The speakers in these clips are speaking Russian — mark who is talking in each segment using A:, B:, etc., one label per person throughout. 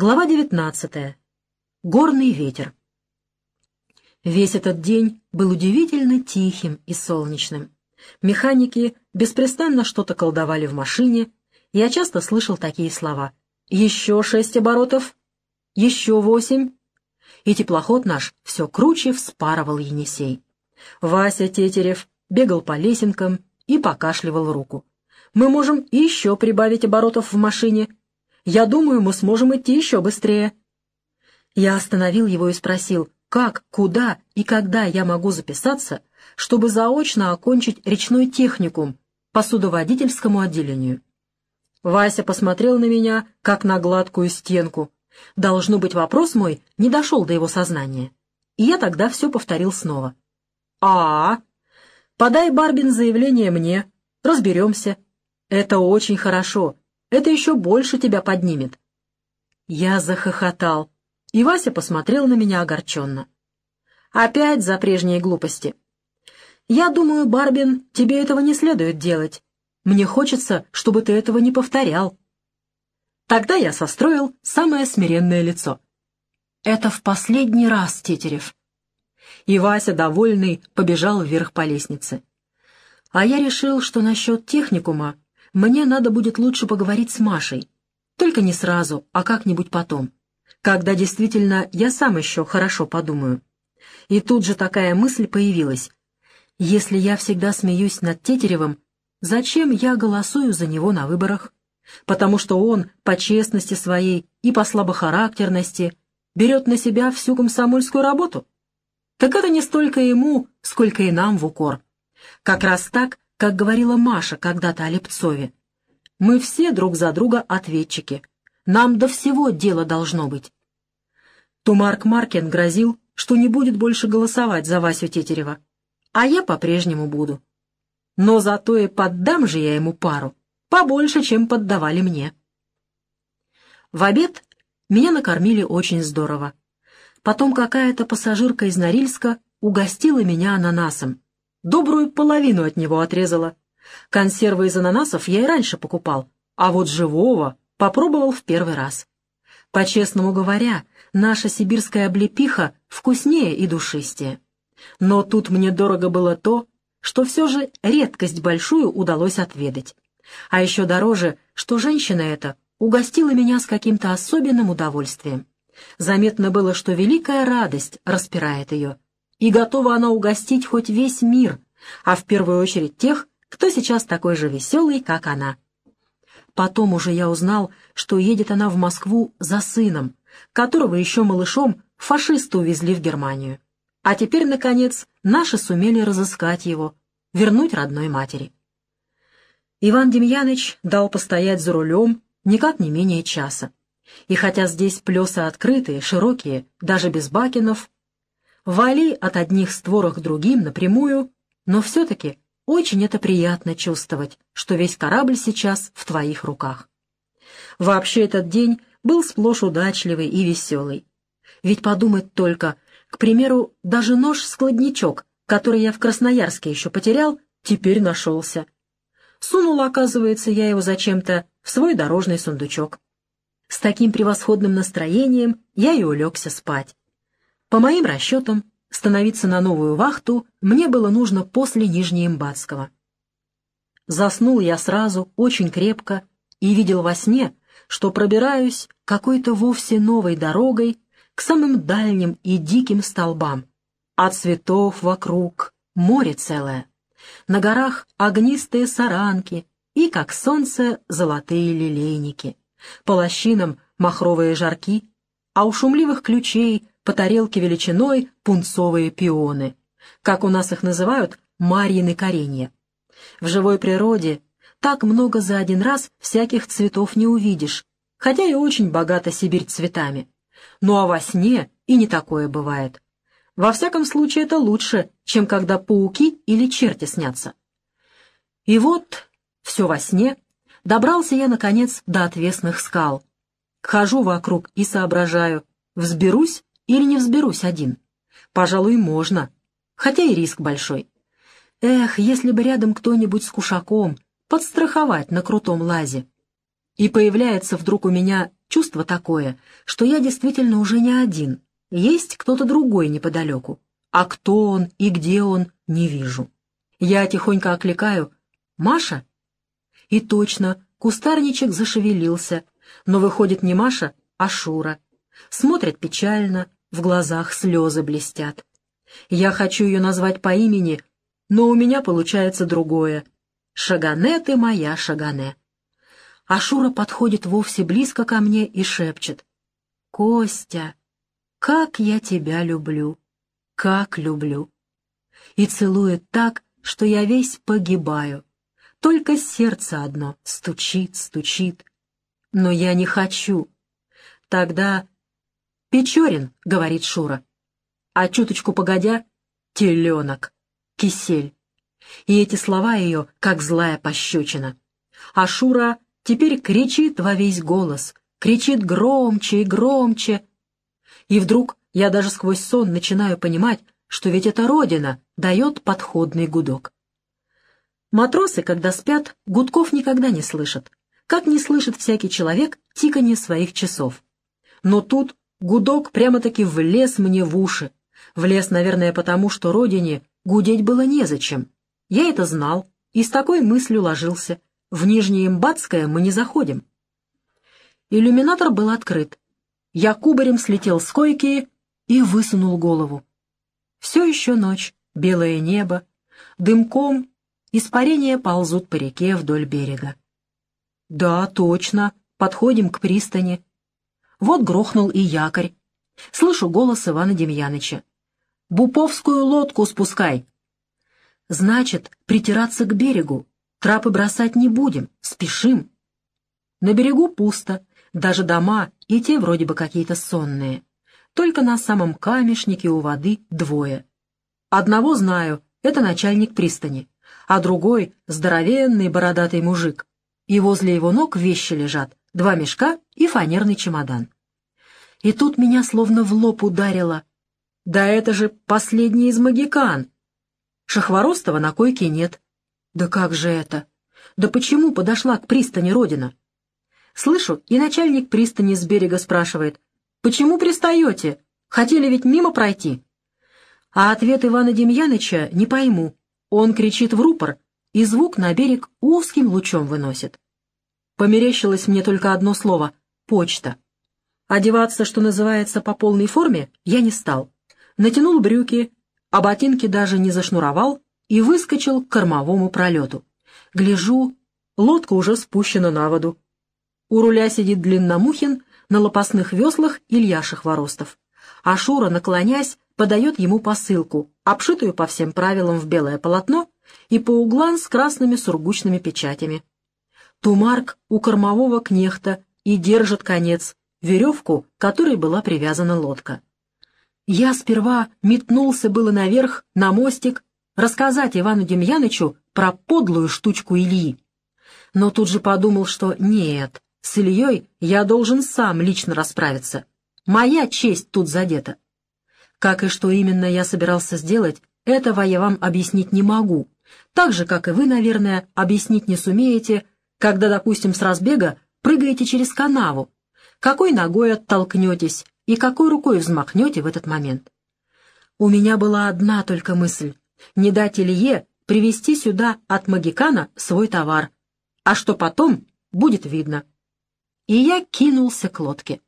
A: Глава 19. Горный ветер. Весь этот день был удивительно тихим и солнечным. Механики беспрестанно что-то колдовали в машине, я часто слышал такие слова. «Еще шесть оборотов! Еще восемь!» И теплоход наш все круче вспарывал Енисей. Вася Тетерев бегал по лесенкам и покашливал руку. «Мы можем еще прибавить оборотов в машине», я думаю, мы сможем идти еще быстрее». Я остановил его и спросил, как, куда и когда я могу записаться, чтобы заочно окончить речной техникум по судоводительскому отделению. Вася посмотрел на меня, как на гладкую стенку. Должно быть, вопрос мой не дошел до его сознания. И я тогда все повторил снова. а, -а, -а Подай, Барбин, заявление мне. Разберемся. Это очень хорошо. Это еще больше тебя поднимет». Я захохотал, и Вася посмотрел на меня огорченно. «Опять за прежние глупости. Я думаю, Барбин, тебе этого не следует делать. Мне хочется, чтобы ты этого не повторял». Тогда я состроил самое смиренное лицо. «Это в последний раз, Тетерев». И Вася, довольный, побежал вверх по лестнице. А я решил, что насчет техникума мне надо будет лучше поговорить с Машей. Только не сразу, а как-нибудь потом. Когда действительно я сам еще хорошо подумаю. И тут же такая мысль появилась. Если я всегда смеюсь над Тетеревым, зачем я голосую за него на выборах? Потому что он, по честности своей и по слабохарактерности, берет на себя всю комсомольскую работу? Так это не столько ему, сколько и нам в укор. Как раз так, как говорила Маша когда-то о Лепцове. «Мы все друг за друга ответчики. Нам до всего дело должно быть». То Марк Маркин грозил, что не будет больше голосовать за Васю Тетерева, а я по-прежнему буду. Но зато и поддам же я ему пару, побольше, чем поддавали мне. В обед меня накормили очень здорово. Потом какая-то пассажирка из Норильска угостила меня ананасом, Добрую половину от него отрезала. Консервы из ананасов я и раньше покупал, а вот живого попробовал в первый раз. По-честному говоря, наша сибирская облепиха вкуснее и душистее. Но тут мне дорого было то, что все же редкость большую удалось отведать. А еще дороже, что женщина эта угостила меня с каким-то особенным удовольствием. Заметно было, что великая радость распирает ее — и готова она угостить хоть весь мир, а в первую очередь тех, кто сейчас такой же веселый, как она. Потом уже я узнал, что едет она в Москву за сыном, которого еще малышом фашисты увезли в Германию. А теперь, наконец, наши сумели разыскать его, вернуть родной матери. Иван Демьяныч дал постоять за рулем никак не менее часа. И хотя здесь плесы открытые, широкие, даже без бакенов, Вали от одних створок другим напрямую, но все-таки очень это приятно чувствовать, что весь корабль сейчас в твоих руках. Вообще этот день был сплошь удачливый и веселый. Ведь подумать только, к примеру, даже нож-складничок, который я в Красноярске еще потерял, теперь нашелся. Сунула, оказывается, я его зачем-то в свой дорожный сундучок. С таким превосходным настроением я и улегся спать. По моим расчетам, становиться на новую вахту мне было нужно после Нижнеимбатского. Заснул я сразу, очень крепко, и видел во сне, что пробираюсь какой-то вовсе новой дорогой к самым дальним и диким столбам, а цветов вокруг море целое. На горах огнистые саранки и, как солнце, золотые лилейники. По лощинам махровые жарки, а у шумливых ключей по тарелке величиной пунцовые пионы. Как у нас их называют, марьины коренья. В живой природе так много за один раз всяких цветов не увидишь, хотя и очень богата Сибирь цветами. Ну а во сне и не такое бывает. Во всяком случае это лучше, чем когда пауки или черти снятся. И вот, все во сне, добрался я, наконец, до отвесных скал. Хожу вокруг и соображаю, взберусь или не взберусь один? Пожалуй, можно, хотя и риск большой. Эх, если бы рядом кто-нибудь с кушаком, подстраховать на крутом лазе. И появляется вдруг у меня чувство такое, что я действительно уже не один, есть кто-то другой неподалеку, а кто он и где он, не вижу. Я тихонько окликаю «Маша?» И точно, кустарничек зашевелился, но выходит не Маша, а Шура. Смотрит печально, в глазах слезы блестят. Я хочу ее назвать по имени, но у меня получается другое. «Шагане ты моя, Шагане». А Шура подходит вовсе близко ко мне и шепчет. «Костя, как я тебя люблю, как люблю!» И целует так, что я весь погибаю. Только сердце одно стучит, стучит. Но я не хочу. Тогда «Печорин», — говорит Шура. А чуточку погодя — «теленок», «кисель». И эти слова ее, как злая пощечина. А Шура теперь кричит во весь голос, кричит громче и громче. И вдруг я даже сквозь сон начинаю понимать, что ведь это Родина дает подходный гудок. Матросы, когда спят, гудков никогда не слышат, как не слышит всякий человек тиканье своих часов. Но тут гудок прямо-таки влез мне в уши. Влез, наверное, потому, что Родине гудеть было незачем. Я это знал и с такой мыслью ложился. В Нижнее Имбатское мы не заходим. Иллюминатор был открыт. Я кубарем слетел с койки и высунул голову. Все еще ночь, белое небо, дымком испарения ползут по реке вдоль берега. Да, точно, подходим к пристани. Вот грохнул и якорь. Слышу голос Ивана Демьяныча. «Буповскую лодку спускай!» Значит, притираться к берегу. Трапы бросать не будем, спешим. На берегу пусто, даже дома, и те вроде бы какие-то сонные. Только на самом камешнике у воды двое. Одного знаю, это начальник пристани, а другой — здоровенный бородатый мужик. И возле его ног вещи лежат, два мешка и фанерный чемодан. И тут меня словно в лоб ударило. Да это же последний из магикан, Шахворостова на койке нет. Да как же это? Да почему подошла к пристани Родина? Слышу, и начальник пристани с берега спрашивает. «Почему пристаете? Хотели ведь мимо пройти?» А ответ Ивана Демьяныча не пойму. Он кричит в рупор, и звук на берег узким лучом выносит. Померещилось мне только одно слово — почта. Одеваться, что называется, по полной форме я не стал. Натянул брюки, а ботинки даже не зашнуровал и выскочил к кормовому пролету. Гляжу, лодка уже спущена на воду. У руля сидит Длинномухин, на лопастных веслах Илья Шахворостов. А Шура, наклонясь, подает ему посылку, обшитую по всем правилам в белое полотно и по углам с красными сургучными печатями. Тумарк у кормового кнехта и держит конец, веревку, которой была привязана лодка. Я сперва метнулся было наверх, на мостик, рассказать Ивану Демьянычу про подлую штучку Ильи. Но тут же подумал, что нет, с Ильей я должен сам лично расправиться. Моя честь тут задета. Как и что именно я собирался сделать, этого я вам объяснить не могу. Так же, как и вы, наверное, объяснить не сумеете, когда, допустим, с разбега прыгаете через канаву. Какой ногой оттолкнетесь, и какой рукой взмахнете в этот момент. У меня была одна только мысль — не дать Илье привезти сюда от Магикана свой товар, а что потом, будет видно. И я кинулся к лодке.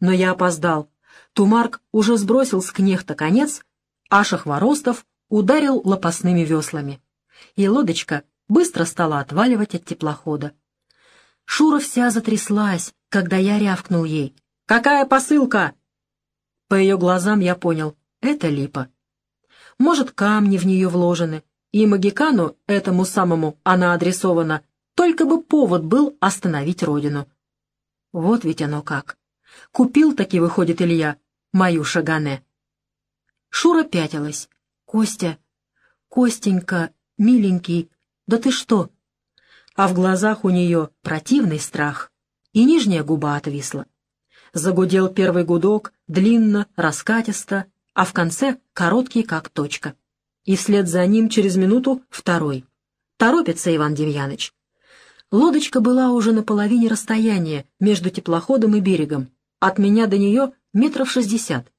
A: Но я опоздал. Тумарк уже сбросил с кнехта конец, а Шахворостов ударил лопастными веслами. И лодочка быстро стала отваливать от теплохода. Шура вся затряслась, когда я рявкнул ей. «Какая посылка?» По ее глазам я понял — это липа. Может, камни в нее вложены, и Магикану, этому самому, она адресована, только бы повод был остановить родину. Вот ведь оно как. Купил таки, выходит, Илья, мою шагане. Шура пятилась. «Костя, Костенька, миленький, да ты что?» А в глазах у нее противный страх, и нижняя губа отвисла. Загудел первый гудок, длинно, раскатисто, а в конце короткий, как точка. И вслед за ним через минуту второй. Торопится Иван Демьяныч. Лодочка была уже на половине расстояния между теплоходом и берегом. От меня до нее метров шестьдесят.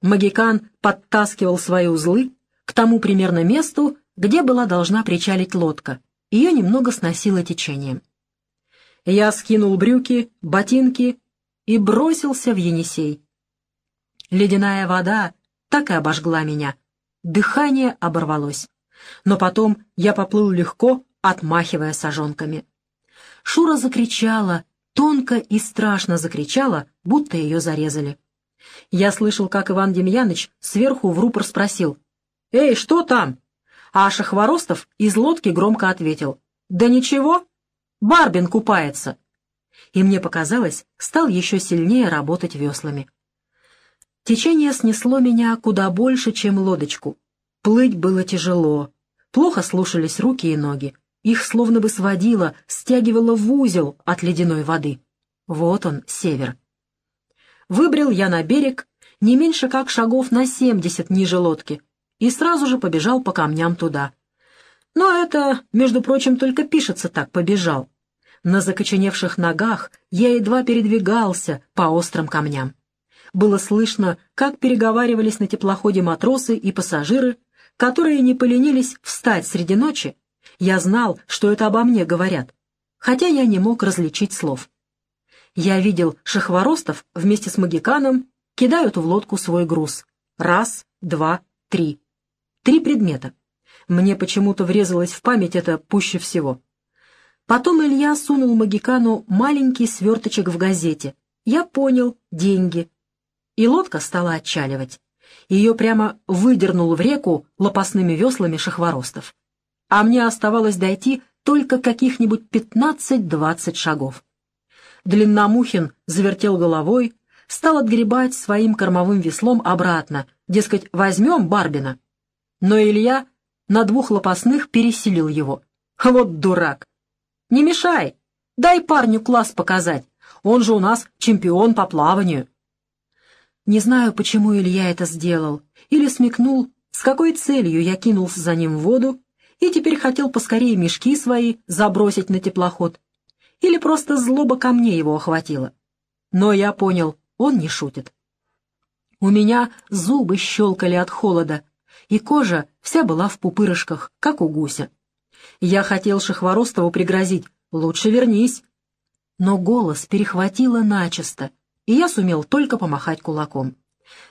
A: Магикан подтаскивал свои узлы к тому примерно месту, где была должна причалить лодка. Ее немного сносило течением. Я скинул брюки, ботинки и бросился в Енисей. Ледяная вода так и обожгла меня. Дыхание оборвалось. Но потом я поплыл легко, отмахивая сажонками. Шура закричала, тонко и страшно закричала, будто ее зарезали. Я слышал, как Иван Демьяныч сверху в рупор спросил. «Эй, что там?» А Шахворостов из лодки громко ответил. «Да ничего, Барбин купается». И мне показалось, стал еще сильнее работать веслами. Течение снесло меня куда больше, чем лодочку. Плыть было тяжело. Плохо слушались руки и ноги. Их словно бы сводило, стягивало в узел от ледяной воды. Вот он, север. Выбрел я на берег не меньше как шагов на семьдесят ниже лодки и сразу же побежал по камням туда. Но это, между прочим, только пишется так «побежал». На закоченевших ногах я едва передвигался по острым камням. Было слышно, как переговаривались на теплоходе матросы и пассажиры, которые не поленились встать среди ночи я знал, что это обо мне говорят, хотя я не мог различить слов. Я видел шахворостов вместе с магиканом кидают в лодку свой груз. Раз, два, три. Три предмета. Мне почему-то врезалось в память это пуще всего. Потом Илья сунул магикану маленький сверточек в газете. Я понял — деньги. И лодка стала отчаливать. Ее прямо выдернул в реку лопастными веслами шахворостов а мне оставалось дойти только каких-нибудь пятнадцать-двадцать шагов. Длинномухин завертел головой, стал отгребать своим кормовым веслом обратно, дескать, возьмем Барбина. Но Илья на двух лопастных переселил его. Вот дурак! Не мешай! Дай парню класс показать, он же у нас чемпион по плаванию. Не знаю, почему Илья это сделал, или смекнул, с какой целью я кинулся за ним в воду и теперь хотел поскорее мешки свои забросить на теплоход. Или просто злоба ко мне его охватила. Но я понял, он не шутит. У меня зубы щелкали от холода, и кожа вся была в пупырышках, как у гуся. Я хотел Шахворостову пригрозить «Лучше вернись». Но голос перехватило начисто, и я сумел только помахать кулаком.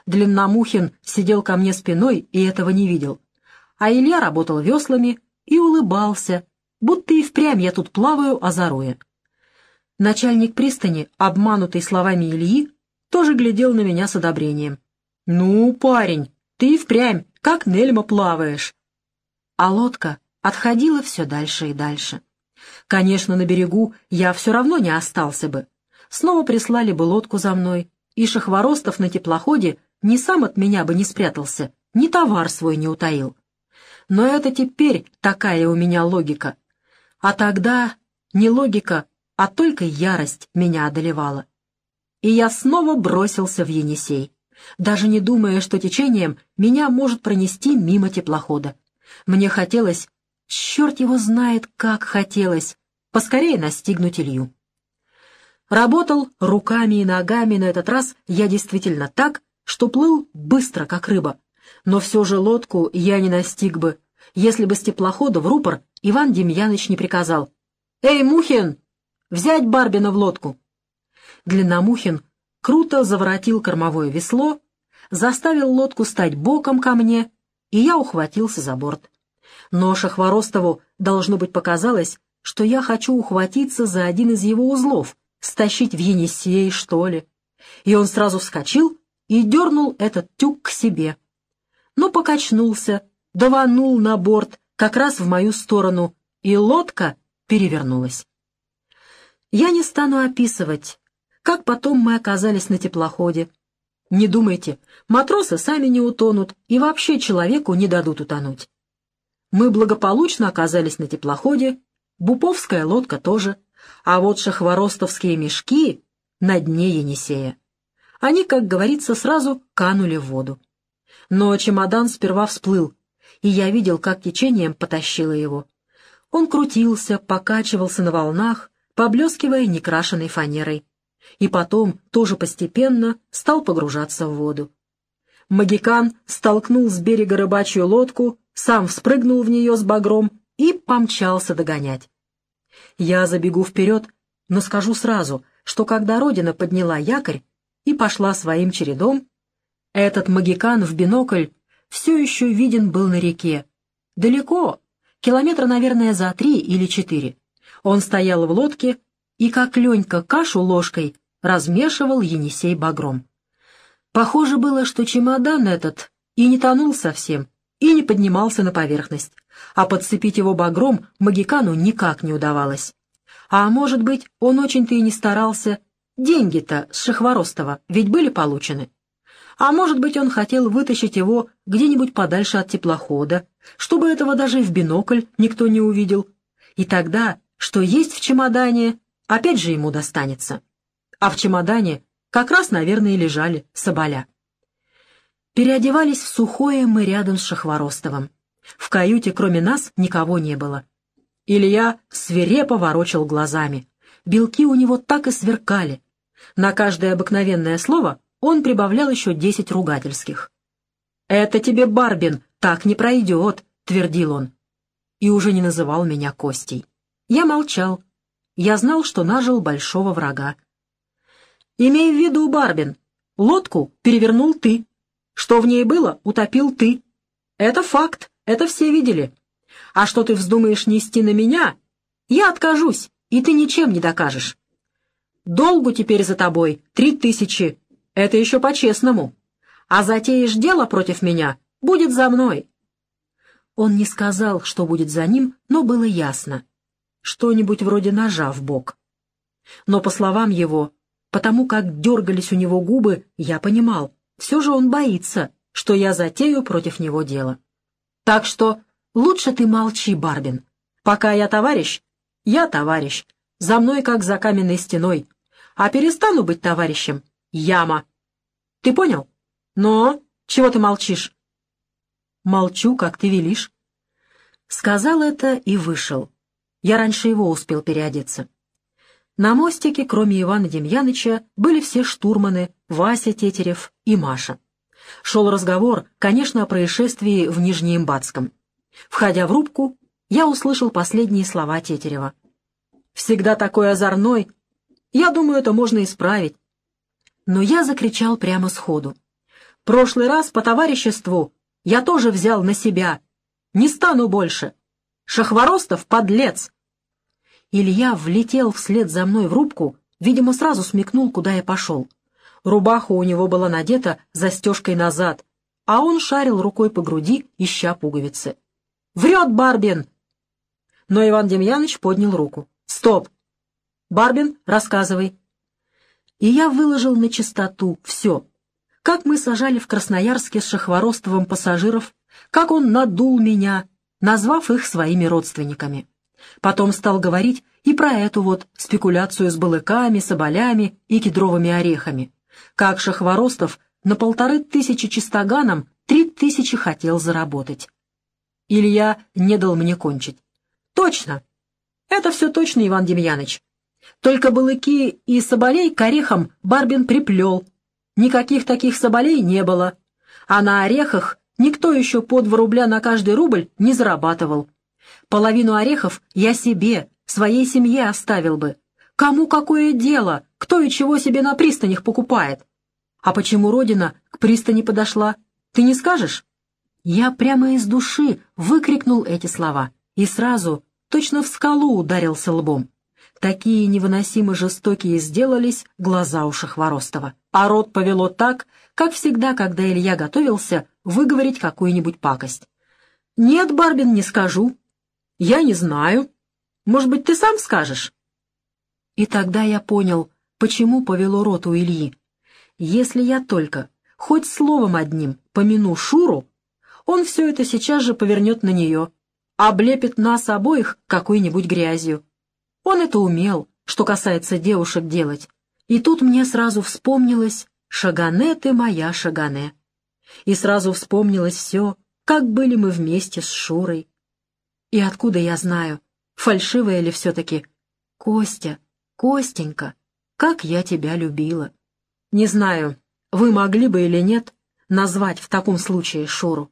A: Длинномухин сидел ко мне спиной и этого не видел а Илья работал веслами и улыбался, будто и впрямь я тут плаваю, озаруя. Начальник пристани, обманутый словами Ильи, тоже глядел на меня с одобрением. «Ну, парень, ты и впрямь, как Нельма плаваешь!» А лодка отходила все дальше и дальше. Конечно, на берегу я все равно не остался бы. Снова прислали бы лодку за мной, и Шахворостов на теплоходе ни сам от меня бы не спрятался, ни товар свой не утаил. Но это теперь такая у меня логика. А тогда не логика, а только ярость меня одолевала. И я снова бросился в Енисей, даже не думая, что течением меня может пронести мимо теплохода. Мне хотелось, черт его знает, как хотелось, поскорее настигнуть Илью. Работал руками и ногами на этот раз я действительно так, что плыл быстро, как рыба, но все же лодку я не настиг бы, если бы с теплохода в рупор Иван Демьяныч не приказал. «Эй, Мухин! Взять Барбина в лодку!» Длинномухин круто заворотил кормовое весло, заставил лодку стать боком ко мне, и я ухватился за борт. Но Шахворостову, должно быть, показалось, что я хочу ухватиться за один из его узлов, стащить в Енисей, что ли. И он сразу вскочил и дернул этот тюк к себе но покачнулся, даванул на борт как раз в мою сторону, и лодка перевернулась. Я не стану описывать, как потом мы оказались на теплоходе. Не думайте, матросы сами не утонут и вообще человеку не дадут утонуть. Мы благополучно оказались на теплоходе, Буповская лодка тоже, а вот шахворостовские мешки на дне Енисея. Они, как говорится, сразу канули в воду но чемодан сперва всплыл, и я видел, как течением потащило его. Он крутился, покачивался на волнах, поблескивая некрашенной фанерой. И потом, тоже постепенно, стал погружаться в воду. Магикан столкнул с берега рыбачью лодку, сам вспрыгнул в нее с багром и помчался догонять. Я забегу вперед, но скажу сразу, что когда Родина подняла якорь и пошла своим чередом, этот магикан в бинокль все еще виден был на реке. Далеко, километра, наверное, за три или четыре. Он стоял в лодке и, как Ленька кашу ложкой, размешивал Енисей багром. Похоже было, что чемодан этот и не тонул совсем, и не поднимался на поверхность, а подцепить его багром Магикану никак не удавалось. А может быть, он очень-то и не старался. Деньги-то с Шахворостова ведь были получены. А может быть, он хотел вытащить его где-нибудь подальше от теплохода, чтобы этого даже в бинокль никто не увидел. И тогда, что есть в чемодане, опять же ему достанется. А в чемодане как раз, наверное, лежали соболя. Переодевались в сухое мы рядом с Шахворостовым. В каюте кроме нас никого не было. Илья свирепо ворочал глазами. Белки у него так и сверкали. На каждое обыкновенное слово он прибавлял еще десять ругательских. «Это тебе, Барбин, так не пройдет», — твердил он. И уже не называл меня Костей. Я молчал. Я знал, что нажил большого врага. «Имей в виду, Барбин, лодку перевернул ты. Что в ней было, утопил ты. Это факт, это все видели. А что ты вздумаешь нести на меня, я откажусь, и ты ничем не докажешь. Долгу теперь за тобой три тысячи, это еще по-честному. А затеешь дело против меня, будет за мной. Он не сказал, что будет за ним, но было ясно. Что-нибудь вроде ножа в бок. Но, по словам его, потому как дергались у него губы, я понимал, все же он боится, что я затею против него дело. Так что Лучше ты молчи, Барбин. Пока я товарищ, я товарищ. За мной как за каменной стеной. А перестану быть товарищем — яма. Ты понял? Но чего ты молчишь? Молчу, как ты велишь. Сказал это и вышел. Я раньше его успел переодеться. На мостике, кроме Ивана Демьяныча, были все штурманы, Вася Тетерев и Маша. Шел разговор, конечно, о происшествии в Нижнеимбатском. Входя в рубку, я услышал последние слова Тетерева. «Всегда такой озорной. Я думаю, это можно исправить». Но я закричал прямо сходу. «Прошлый раз по товариществу я тоже взял на себя. Не стану больше. Шахворостов — подлец!» Илья влетел вслед за мной в рубку, видимо, сразу смекнул, куда я пошел. Рубаха у него была надета застежкой назад, а он шарил рукой по груди, ища пуговицы. Врет Барбин!» Но Иван Демьянович поднял руку. «Стоп! Барбин, рассказывай!» И я выложил на чистоту все. Как мы сажали в Красноярске с Шахворостовым пассажиров, как он надул меня, назвав их своими родственниками. Потом стал говорить и про эту вот спекуляцию с балыками, соболями и кедровыми орехами. Как Шахворостов на полторы тысячи чистоганом три тысячи хотел заработать. Илья не дал мне кончить. «Точно! Это все точно, Иван Демьяныч. Только балыки и соболей к орехам Барбин приплел. Никаких таких соболей не было. А на орехах никто еще по два рубля на каждый рубль не зарабатывал. Половину орехов я себе, своей семье оставил бы. Кому какое дело, кто и чего себе на пристанях покупает? А почему Родина к пристани подошла, ты не скажешь?» Я прямо из души выкрикнул эти слова и сразу точно в скалу ударился лбом. Такие невыносимо жестокие сделались глаза у Шахворостова, а рот повело так, как всегда, когда Илья готовился выговорить какую-нибудь пакость. «Нет, Барбин, не скажу. Я не знаю. Может быть, ты сам скажешь?» И тогда я понял, почему повело рот у Ильи. Если я только, хоть словом одним, помяну Шуру, он все это сейчас же повернет на нее, облепит нас обоих какой-нибудь грязью. Он это умел, что касается девушек делать. И тут мне сразу вспомнилось «Шагане ты моя, Шагане». И сразу вспомнилось все, как были мы вместе с Шурой. И откуда я знаю, Фальшивая ли все-таки? Костя, Костенька, как я тебя любила. Не знаю, вы могли бы или нет назвать в таком случае Шуру.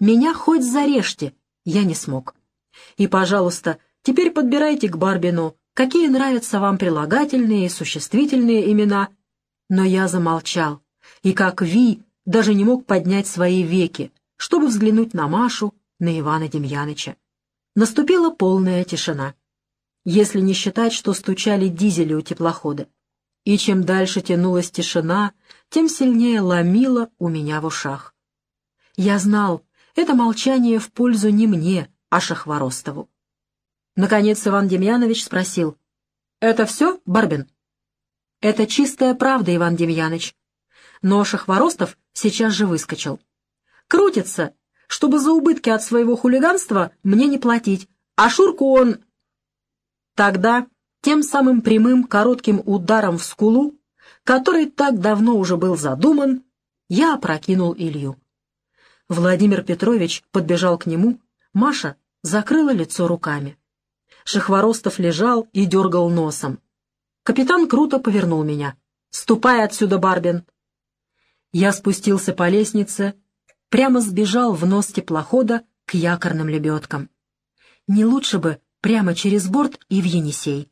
A: Меня хоть зарежьте, я не смог. И, пожалуйста, теперь подбирайте к Барбину, какие нравятся вам прилагательные и существительные имена. Но я замолчал, и как Ви даже не мог поднять свои веки, чтобы взглянуть на Машу, на Ивана Демьяныча. Наступила полная тишина, если не считать, что стучали дизели у теплохода. И чем дальше тянулась тишина, тем сильнее ломило у меня в ушах. Я знал, это молчание в пользу не мне, а Шахворостову. Наконец Иван Демьянович спросил. «Это все, Барбин?» «Это чистая правда, Иван Демьяныч». Но Шахворостов сейчас же выскочил. «Крутится, чтобы за убытки от своего хулиганства мне не платить, а Шурку он...» Тогда тем самым прямым коротким ударом в скулу, который так давно уже был задуман, я опрокинул Илью. Владимир Петрович подбежал к нему, Маша закрыла лицо руками. Шахворостов лежал и дергал носом. Капитан круто повернул меня. «Ступай отсюда, Барбин!» Я спустился по лестнице, прямо сбежал в нос теплохода к якорным лебедкам. Не лучше бы прямо через борт и в Енисей.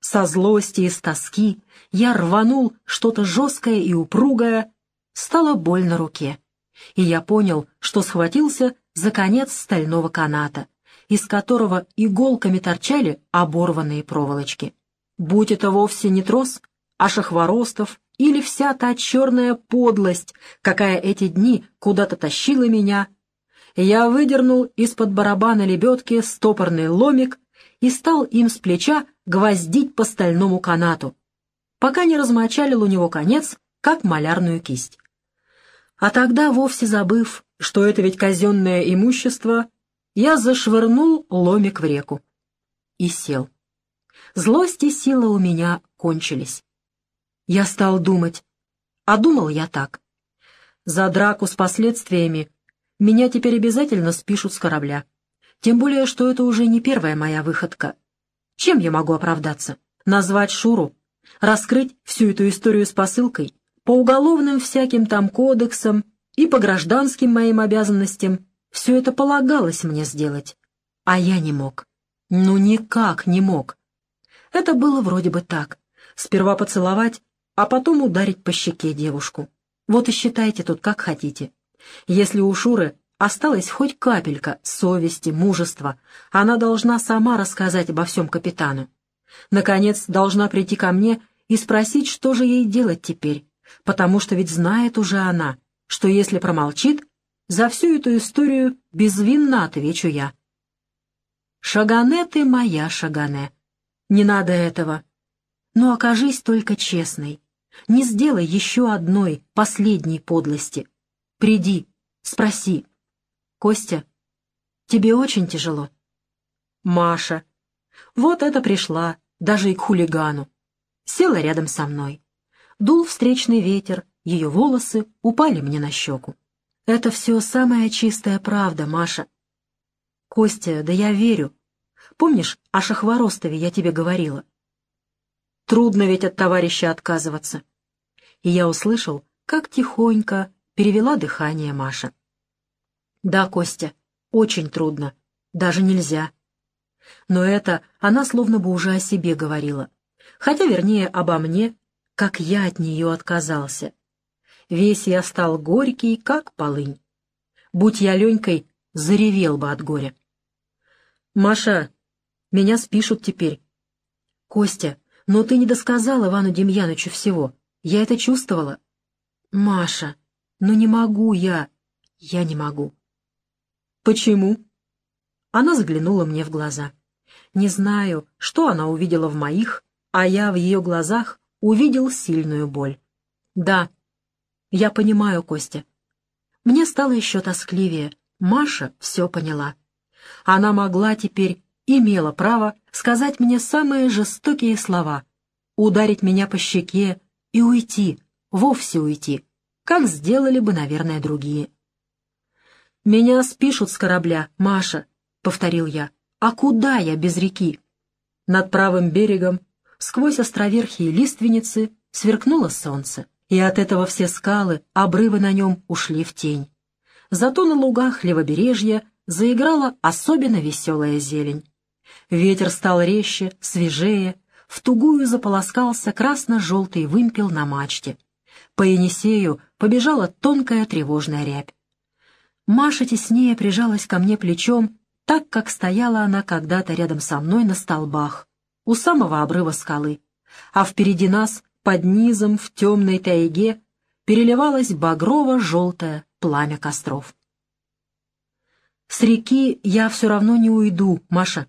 A: Со злости и с тоски я рванул что-то жесткое и упругое, стало больно руке, и я понял, что схватился за конец стального каната из которого иголками торчали оборванные проволочки. Будь это вовсе не трос, а шахворостов или вся та черная подлость, какая эти дни куда-то тащила меня, я выдернул из-под барабана лебедки стопорный ломик и стал им с плеча гвоздить по стальному канату, пока не размочалил у него конец, как малярную кисть. А тогда, вовсе забыв, что это ведь казенное имущество, я зашвырнул ломик в реку и сел. Злость и сила у меня кончились. Я стал думать, а думал я так. За драку с последствиями меня теперь обязательно спишут с корабля. Тем более, что это уже не первая моя выходка. Чем я могу оправдаться? Назвать Шуру? Раскрыть всю эту историю с посылкой? По уголовным всяким там кодексам и по гражданским моим обязанностям все это полагалось мне сделать, а я не мог. Ну, никак не мог. Это было вроде бы так. Сперва поцеловать, а потом ударить по щеке девушку. Вот и считайте тут как хотите. Если у Шуры осталась хоть капелька совести, мужества, она должна сама рассказать обо всем капитану. Наконец, должна прийти ко мне и спросить, что же ей делать теперь, потому что ведь знает уже она, что если промолчит, за всю эту историю безвинно отвечу я. Шагане ты моя Шагане. Не надо этого. Но окажись только честной. Не сделай еще одной, последней подлости. Приди, спроси. Костя, тебе очень тяжело. Маша. Вот это пришла, даже и к хулигану. Села рядом со мной. Дул встречный ветер, ее волосы упали мне на щеку. Это все самая чистая правда, Маша. Костя, да я верю. Помнишь, о Шахворостове я тебе говорила? Трудно ведь от товарища отказываться. И я услышал, как тихонько перевела дыхание Маша. Да, Костя, очень трудно, даже нельзя. Но это она словно бы уже о себе говорила, хотя, вернее, обо мне, как я от нее отказался. Весь я стал горький, как полынь. Будь я Ленькой, заревел бы от горя. «Маша, меня спишут теперь». «Костя, но ты не досказал Ивану Демьянычу всего. Я это чувствовала». «Маша, ну не могу я. Я не могу». «Почему?» Она заглянула мне в глаза. Не знаю, что она увидела в моих, а я в ее глазах увидел сильную боль. Да, я понимаю, Костя. Мне стало еще тоскливее. Маша все поняла. Она могла теперь, имела право сказать мне самые жестокие слова, ударить меня по щеке и уйти, вовсе уйти, как сделали бы, наверное, другие. «Меня спишут с корабля, Маша», — повторил я. А куда я без реки? Над правым берегом, сквозь островерхие лиственницы, сверкнуло солнце, и от этого все скалы, обрывы на нем ушли в тень. Зато на лугах левобережья заиграла особенно веселая зелень. Ветер стал резче, свежее, в тугую заполоскался красно-желтый вымпел на мачте. По Енисею побежала тонкая тревожная рябь. Маша теснее прижалась ко мне плечом, так как стояла она когда-то рядом со мной на столбах, у самого обрыва скалы, а впереди нас, под низом, в темной тайге, переливалось багрово-желтое пламя костров. «С реки я все равно не уйду, Маша.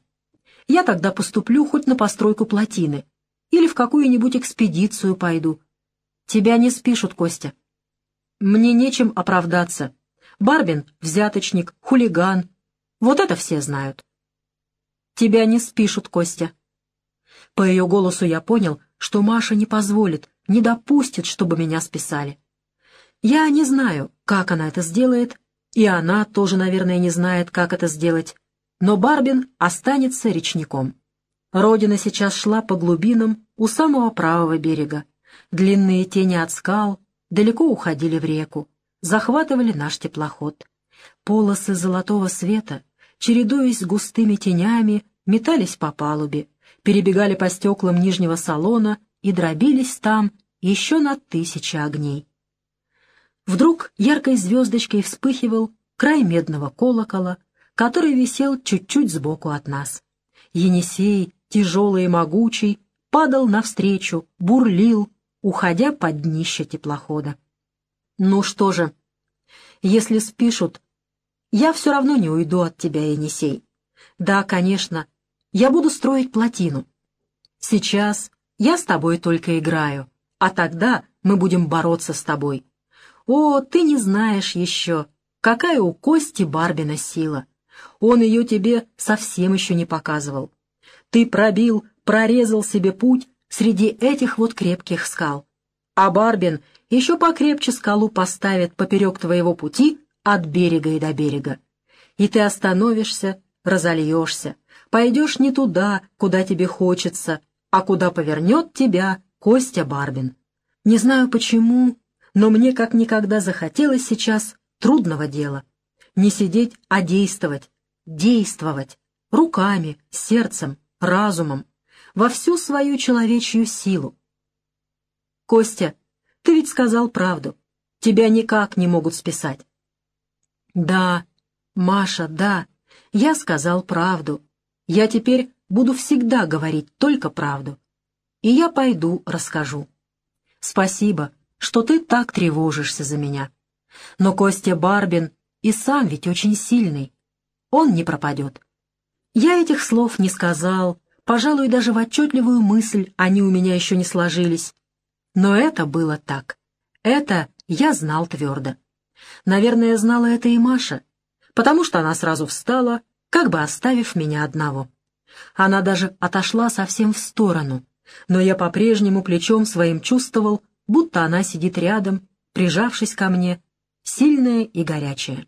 A: Я тогда поступлю хоть на постройку плотины или в какую-нибудь экспедицию пойду. Тебя не спишут, Костя. Мне нечем оправдаться. Барбин — взяточник, хулиган. Вот это все знают. Тебя не спишут, Костя. По ее голосу я понял, что Маша не позволит, не допустит, чтобы меня списали. Я не знаю, как она это сделает, и она тоже, наверное, не знает, как это сделать, но Барбин останется речником. Родина сейчас шла по глубинам у самого правого берега. Длинные тени от скал далеко уходили в реку захватывали наш теплоход. Полосы золотого света, чередуясь с густыми тенями, метались по палубе, перебегали по стеклам нижнего салона и дробились там еще на тысячи огней. Вдруг яркой звездочкой вспыхивал край медного колокола, который висел чуть-чуть сбоку от нас. Енисей, тяжелый и могучий, падал навстречу, бурлил, уходя под днище теплохода. Ну что же, если спишут, я все равно не уйду от тебя, Енисей. Да, конечно, я буду строить плотину. Сейчас я с тобой только играю, а тогда мы будем бороться с тобой. О, ты не знаешь еще, какая у Кости Барбина сила. Он ее тебе совсем еще не показывал. Ты пробил, прорезал себе путь среди этих вот крепких скал. А Барбин еще покрепче скалу поставит поперек твоего пути от берега и до берега. И ты остановишься, разольешься, пойдешь не туда, куда тебе хочется, а куда повернет тебя Костя Барбин. Не знаю почему, но мне как никогда захотелось сейчас трудного дела. Не сидеть, а действовать, действовать, руками, сердцем, разумом, во всю свою человечью силу. Костя, ты ведь сказал правду. Тебя никак не могут списать. Да, Маша, да, я сказал правду. Я теперь буду всегда говорить только правду. И я пойду расскажу. Спасибо, что ты так тревожишься за меня. Но Костя Барбин и сам ведь очень сильный. Он не пропадет. Я этих слов не сказал, пожалуй, даже в отчетливую мысль они у меня еще не сложились. Но это было так. Это я знал твердо. Наверное, знала это и Маша, потому что она сразу встала, как бы оставив меня одного. Она даже отошла совсем в сторону, но я по-прежнему плечом своим чувствовал, будто она сидит рядом, прижавшись ко мне, сильная и горячая.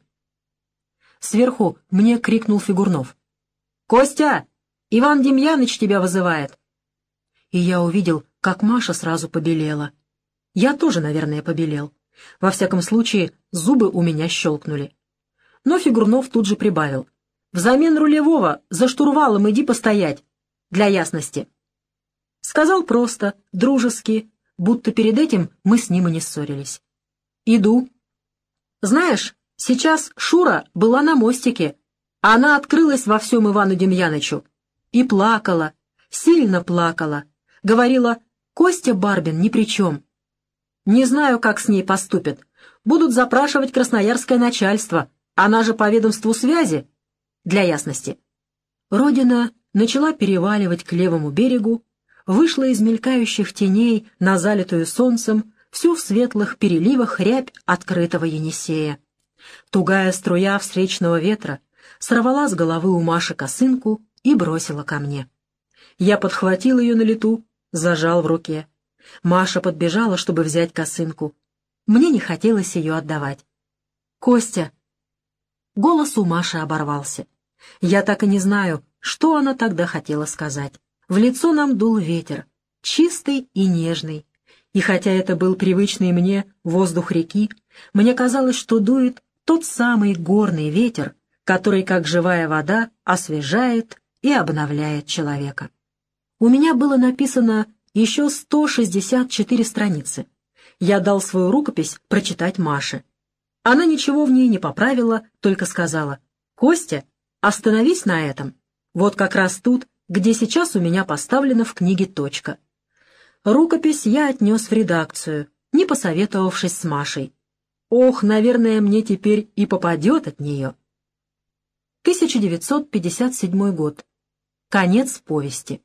A: Сверху мне крикнул Фигурнов. «Костя! Иван Демьяныч тебя вызывает!» И я увидел, как Маша сразу побелела. Я тоже, наверное, побелел. Во всяком случае, зубы у меня щелкнули. Но Фигурнов тут же прибавил. «Взамен рулевого за штурвалом иди постоять. Для ясности». Сказал просто, дружески, будто перед этим мы с ним и не ссорились. «Иду». «Знаешь, сейчас Шура была на мостике. Она открылась во всем Ивану Демьянычу. И плакала, сильно плакала. Говорила, Костя Барбин ни при чем. Не знаю, как с ней поступят. Будут запрашивать красноярское начальство. Она же по ведомству связи. Для ясности. Родина начала переваливать к левому берегу, вышла из мелькающих теней на залитую солнцем всю в светлых переливах рябь открытого Енисея. Тугая струя встречного ветра сорвала с головы у Маши косынку и бросила ко мне. Я подхватил ее на лету, зажал в руке. Маша подбежала, чтобы взять косынку. Мне не хотелось ее отдавать. «Костя!» Голос у Маши оборвался. Я так и не знаю, что она тогда хотела сказать. В лицо нам дул ветер, чистый и нежный. И хотя это был привычный мне воздух реки, мне казалось, что дует тот самый горный ветер, который, как живая вода, освежает и обновляет человека. У меня было написано еще 164 страницы. Я дал свою рукопись прочитать Маше. Она ничего в ней не поправила, только сказала, «Костя, остановись на этом. Вот как раз тут, где сейчас у меня поставлена в книге точка». Рукопись я отнес в редакцию, не посоветовавшись с Машей. Ох, наверное, мне теперь и попадет от нее. 1957 год. Конец повести.